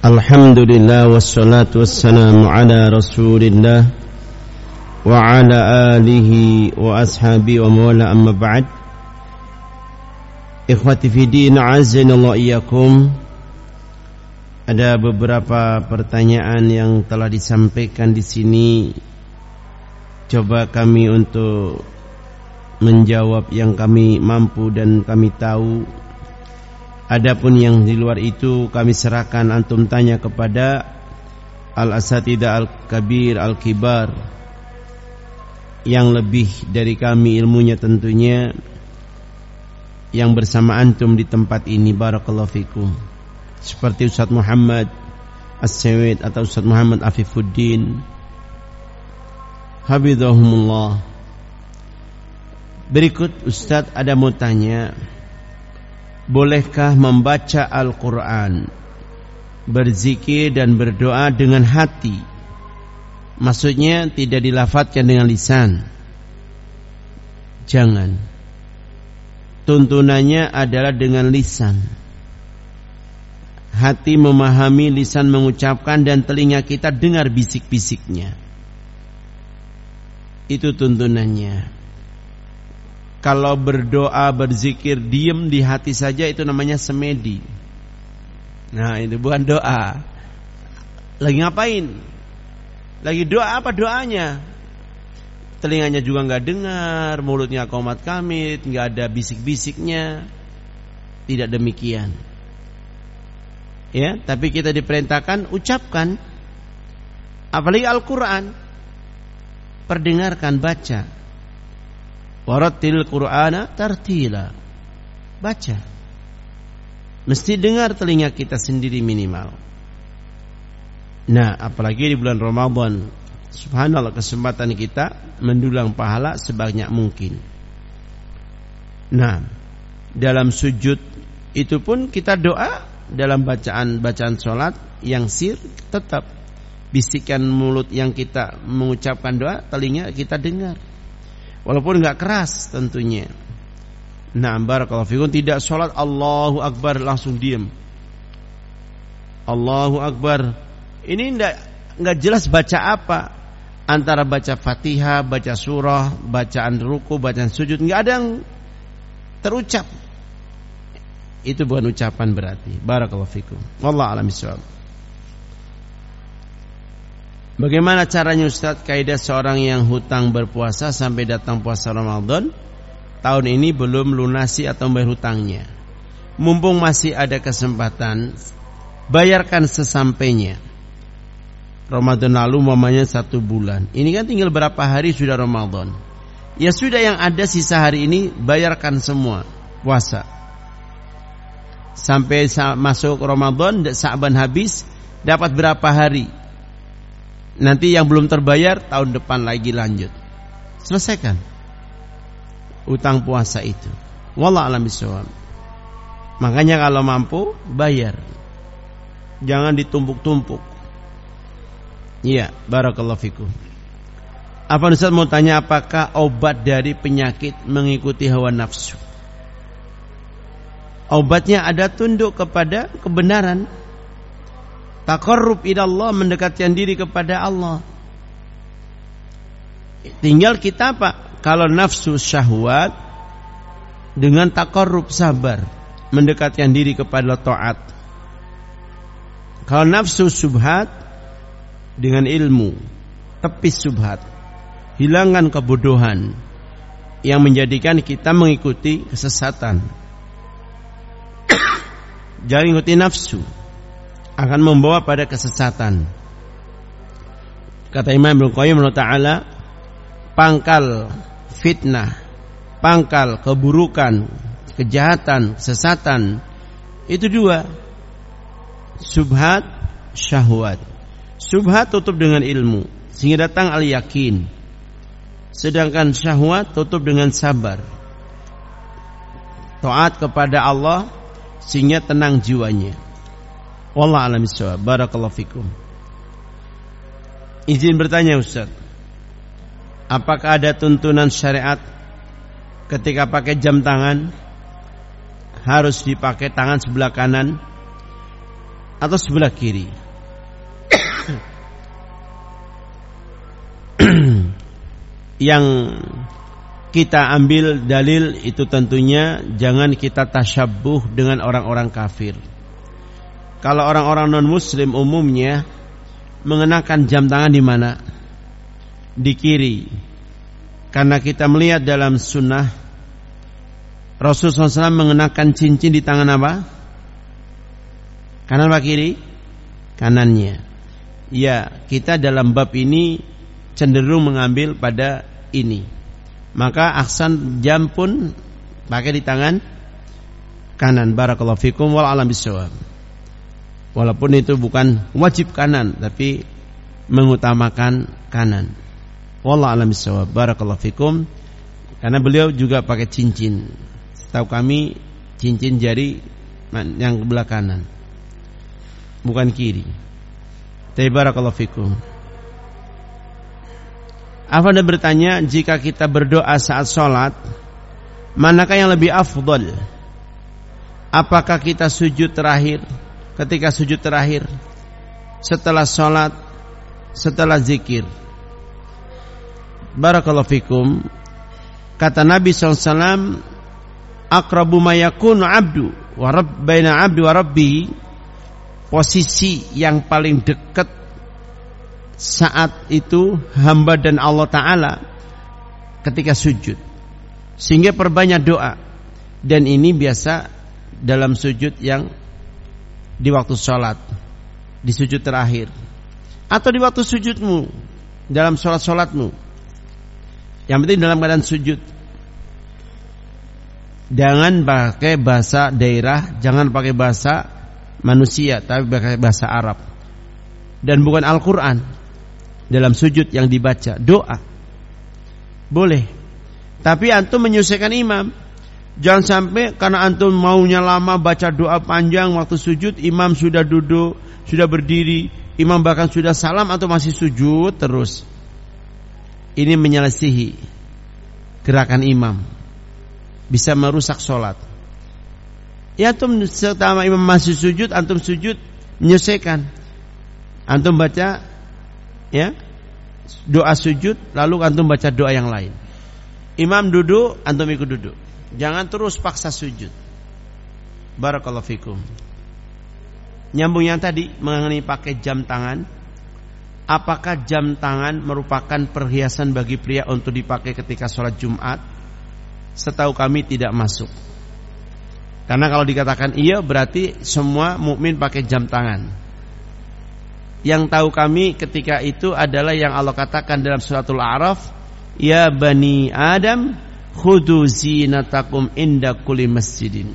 Alhamdulillah wassalatu wassalamu ala rasulillah Wa ala alihi wa ashabi wa mawala amma ba'd. Ikhwati fidin azinallah iyakum Ada beberapa pertanyaan yang telah disampaikan di sini. Coba kami untuk menjawab yang kami mampu dan kami tahu. Adapun yang di luar itu kami serahkan antum tanya kepada Al-Asatidah Al-Kabir Al-Kibar. Yang lebih dari kami ilmunya tentunya Yang bersama antum di tempat ini Barakallahu fikum. Seperti Ustaz Muhammad As-Sawid atau Ustaz Muhammad Afifuddin. Habibahumullah Berikut Ustaz ada mau tanya Bolehkah membaca Al-Quran Berzikir dan berdoa dengan hati? Maksudnya tidak dilafatkan dengan lisan. Jangan. Tuntunannya adalah dengan lisan. Hati memahami, lisan mengucapkan Dan telinga kita dengar bisik-bisiknya. Itu tuntunannya kalau berdoa, berzikir, diem di hati saja itu namanya semedi. Nah itu bukan doa. Lagi ngapain? Lagi doa apa doanya? Telinganya juga nggak dengar, mulutnya komat kamit, nggak ada bisik-bisiknya. Tidak demikian. Ya, tapi kita diperintahkan ucapkan. Apalagi Al-Quran. Perdengarkan, baca. Warattil Qur'ana tartila. Baca. Mesti dengar telinga kita sendiri minimal. Nah, apalagi di bulan Ramadan. Subhanallah kesempatan kita mendulang pahala sebanyak mungkin. Nah, dalam sujud itu pun kita doa dalam bacaan bacaan solat yang sir tetap bisikan mulut yang kita mengucapkan doa telinga kita dengar Walaupun nggak keras tentunya. Nah, barakallahu fikum tidak sholat Allahu Akbar langsung diam. Allahu Akbar. Ini enggak enggak jelas baca apa. Antara baca Fatihah, baca surah, bacaan ruku, bacaan sujud, enggak ada yang terucap. Itu bukan ucapan berarti. Barakallahu fikum. Wallahu a'lam bishawab. Bagaimana caranya Ustaz kaidah seorang yang hutang berpuasa sampai datang puasa Ramadan tahun ini belum lunasi atau membayar hutangnya. Mumpung masih ada kesempatan bayarkan sesampainya. Ramadan lalu mamanya satu bulan. Ini kan tinggal berapa hari sudah Ramadan. Ya sudah yang ada sisa hari ini bayarkan semua puasa. Sampai masuk Ramadan, Sa'ban habis, dapat berapa hari? Nanti yang belum terbayar tahun depan lagi lanjut. Selesaikan utang puasa itu. Wallah alam bisawab. Makanya kalau mampu bayar. Jangan ditumpuk-tumpuk. Iya, barakallahu fikum. Apa Ustaz mau tanya apakah obat dari penyakit mengikuti hawa nafsu? Obatnya ada tunduk kepada kebenaran Takarrub Allah mendekatkan diri kepada Allah. Tinggal kita apa? Kalau nafsu syahwat dengan takarrub sabar mendekatkan diri kepada taat. Kalau nafsu subhat dengan ilmu tepis subhat hilangkan kebodohan yang menjadikan kita mengikuti kesesatan. Jangan ikuti nafsu akan membawa pada kesesatan. Kata Imam Ibnu Qayyim taala, pangkal fitnah, pangkal keburukan, kejahatan, kesesatan itu dua. Subhat, syahwat. Subhat tutup dengan ilmu sehingga datang al yakin. Sedangkan syahwat tutup dengan sabar. Taat kepada Allah sehingga tenang jiwanya. Wallah alam iswa. Barakallahu fikum. Izin bertanya Ustaz. Apakah ada tuntunan syariat ketika pakai jam tangan harus dipakai tangan sebelah kanan? atau sebelah kiri. Yang kita ambil dalil itu tentunya jangan kita tasyabuh dengan orang-orang kafir. Kalau orang-orang non muslim umumnya mengenakan jam tangan di mana? Di kiri. Karena kita melihat dalam sunnah Rasulullah SAW mengenakan cincin di tangan apa? Kanan apa kiri? Kanannya. Ya, kita dalam bab ini cenderung mengambil pada ini. Maka aksan jam pun pakai di tangan kanan. Barakallahu fikum wal alam bisawab. Walaupun itu bukan wajib kanan tapi mengutamakan kanan. Wallahu alam bisawab. Barakallahu fikum. Karena beliau juga pakai cincin. Tahu kami cincin jari yang belah kanan bukan kiri. Tapi barakallahu fikum. Apa Anda bertanya jika kita berdoa saat sholat Manakah yang lebih afdol Apakah kita sujud terakhir Ketika sujud terakhir Setelah sholat Setelah zikir. Barakallahu fikum. Kata Nabi SAW Akrabu mayakun abdu Warab baina abdu wa posisi yang paling dekat saat itu hamba dan Allah Ta'ala ketika sujud. Sehingga perbanyak doa. Dan ini biasa dalam sujud yang di waktu sholat di sujud terakhir atau di waktu sujudmu dalam sholat-sholatmu yang penting dalam keadaan sujud. Jangan pakai bahasa daerah jangan pakai bahasa manusia tapi bahasa Arab. Dan bukan Al-Qur'an dalam sujud yang dibaca doa. Boleh. Tapi antum menyelesaikan imam jangan sampai karena antum maunya lama baca doa panjang waktu sujud imam sudah duduk sudah berdiri imam bahkan sudah salam atau masih sujud terus ini menyelesihi gerakan imam bisa merusak sholat Ya antum setelah imam masih sujud, antum sujud menyelesaikan. Antum baca ya doa sujud, lalu antum baca doa yang lain. Imam duduk, antum ikut duduk. Jangan terus paksa sujud. Barakallahu fikum. Nyambung yang tadi mengenai pakai jam tangan. Apakah jam tangan merupakan perhiasan bagi pria untuk dipakai ketika sholat Jumat? Setahu kami tidak masuk. Karena kalau dikatakan iya berarti semua mukmin pakai jam tangan. Yang tahu kami ketika itu adalah yang Allah katakan dalam suratul A'raf, "Ya bani Adam, khudu zinatakum inda kulli masjidin."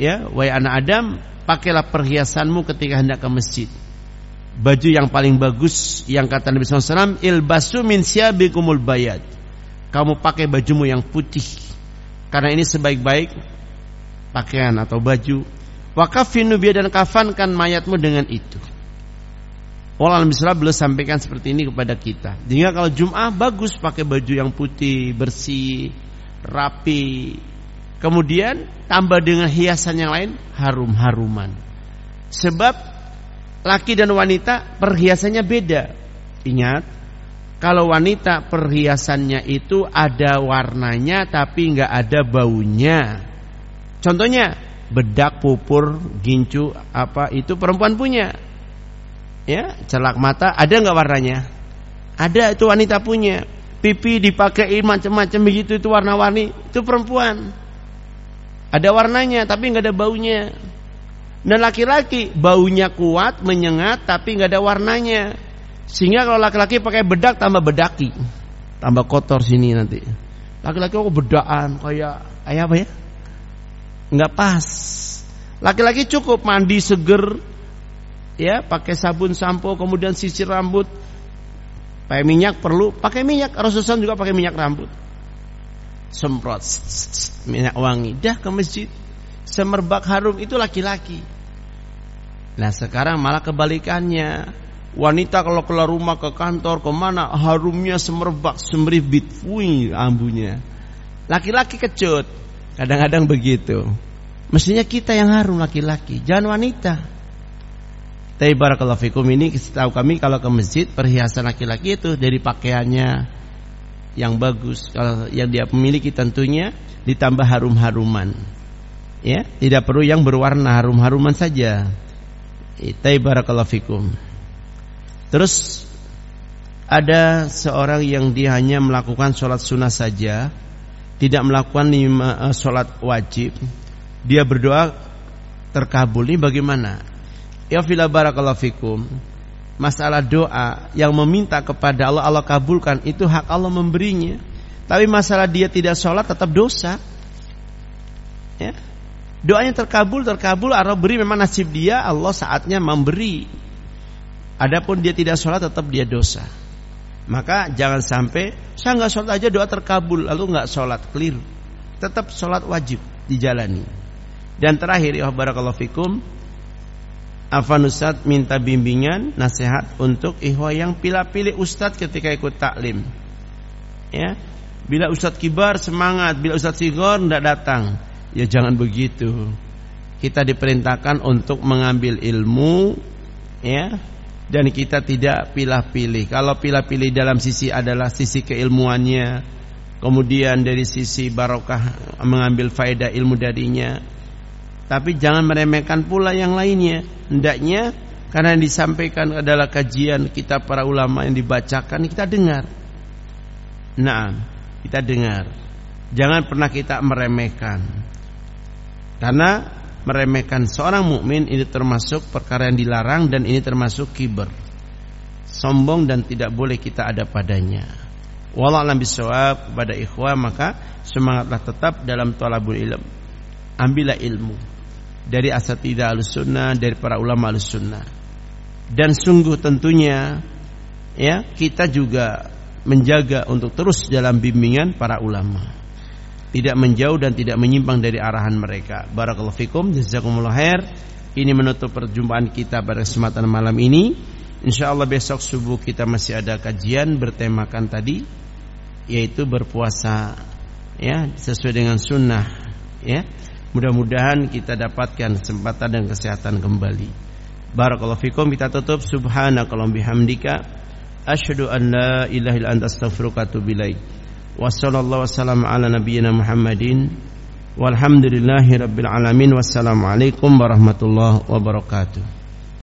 Ya, wahai anak Adam, pakailah perhiasanmu ketika hendak ke masjid. Baju yang paling bagus yang kata Nabi SAW Ilbasu min siabikumul bayad Kamu pakai bajumu yang putih Karena ini sebaik-baik pakaian atau baju. Wakafinu biar dan kafankan mayatmu dengan itu. Walau misalnya beliau sampaikan seperti ini kepada kita. Jadi kalau Jum'ah bagus pakai baju yang putih, bersih, rapi. Kemudian tambah dengan hiasan yang lain harum-haruman. Sebab laki dan wanita perhiasannya beda. Ingat, kalau wanita perhiasannya itu ada warnanya tapi nggak ada baunya. Contohnya bedak, pupur, gincu, apa itu perempuan punya. Ya, celak mata ada nggak warnanya? Ada itu wanita punya. Pipi dipakai macam-macam begitu itu warna-warni itu perempuan. Ada warnanya tapi nggak ada baunya. Dan laki-laki baunya kuat, menyengat tapi nggak ada warnanya. Sehingga kalau laki-laki pakai bedak tambah bedaki, tambah kotor sini nanti. Laki-laki kok bedaan kayak kayak apa ya? nggak pas. Laki-laki cukup mandi seger, ya pakai sabun sampo, kemudian sisir rambut. Pakai minyak perlu, pakai minyak. Rasulullah juga pakai minyak rambut. Semprot minyak wangi, dah ke masjid. Semerbak harum itu laki-laki. Nah sekarang malah kebalikannya. Wanita kalau keluar rumah ke kantor ke mana harumnya semerbak semeribit, wih ambunya. Laki-laki kecut, Kadang-kadang begitu. Mestinya kita yang harum laki-laki, jangan wanita. Tapi barakallahu fikum ini tahu kami kalau ke masjid perhiasan laki-laki itu dari pakaiannya yang bagus. Kalau yang dia memiliki tentunya ditambah harum-haruman. Ya, tidak perlu yang berwarna harum-haruman saja. Tapi barakallahu fikum. Terus ada seorang yang dia hanya melakukan sholat sunnah saja, tidak melakukan lima, uh, sholat wajib. Dia berdoa terkabul. Ini bagaimana? Ya fila barakallahu fikum. Masalah doa yang meminta kepada Allah Allah kabulkan itu hak Allah memberinya. Tapi masalah dia tidak sholat tetap dosa. Ya. Doanya terkabul terkabul Allah beri memang nasib dia Allah saatnya memberi. Adapun dia tidak sholat tetap dia dosa. Maka jangan sampai saya nggak sholat aja doa terkabul lalu nggak sholat clear. Tetap sholat wajib dijalani. Dan terakhir ya barakallahu fikum Afan Ustaz minta bimbingan, nasihat untuk ikhwah yang pilih-pilih Ustaz ketika ikut taklim. Ya, bila Ustaz kibar semangat, bila Ustaz sigor tidak datang. Ya jangan begitu. Kita diperintahkan untuk mengambil ilmu, ya, dan kita tidak pilih-pilih. Kalau pilih-pilih dalam sisi adalah sisi keilmuannya, kemudian dari sisi barokah mengambil faedah ilmu darinya, tapi jangan meremehkan pula yang lainnya. Hendaknya karena yang disampaikan adalah kajian kita para ulama yang dibacakan kita dengar. Nah, kita dengar. Jangan pernah kita meremehkan. Karena meremehkan seorang mukmin ini termasuk perkara yang dilarang dan ini termasuk kiber. Sombong dan tidak boleh kita ada padanya. Wallahu a'lam bishawab kepada ikhwah maka semangatlah tetap dalam talabul ilm. Ambillah ilmu dari asatidah al-sunnah dari para ulama al-sunnah. Dan sungguh tentunya ya kita juga menjaga untuk terus dalam bimbingan para ulama. Tidak menjauh dan tidak menyimpang dari arahan mereka. Barakallahu fikum jazakumullah khair. Ini menutup perjumpaan kita pada kesempatan malam ini. Insyaallah besok subuh kita masih ada kajian bertemakan tadi yaitu berpuasa ya sesuai dengan sunnah ya Mudah-mudahan kita dapatkan kesempatan dan kesehatan kembali. Barakallahu fikum kita tutup subhanakallahumma bihamdika asyhadu an la ilaha illa anta astaghfiruka wa atubu ilaik. Wassallallahu wasallam ala nabiyyina Muhammadin walhamdulillahi rabbil alamin wassalamu warahmatullahi wabarakatuh.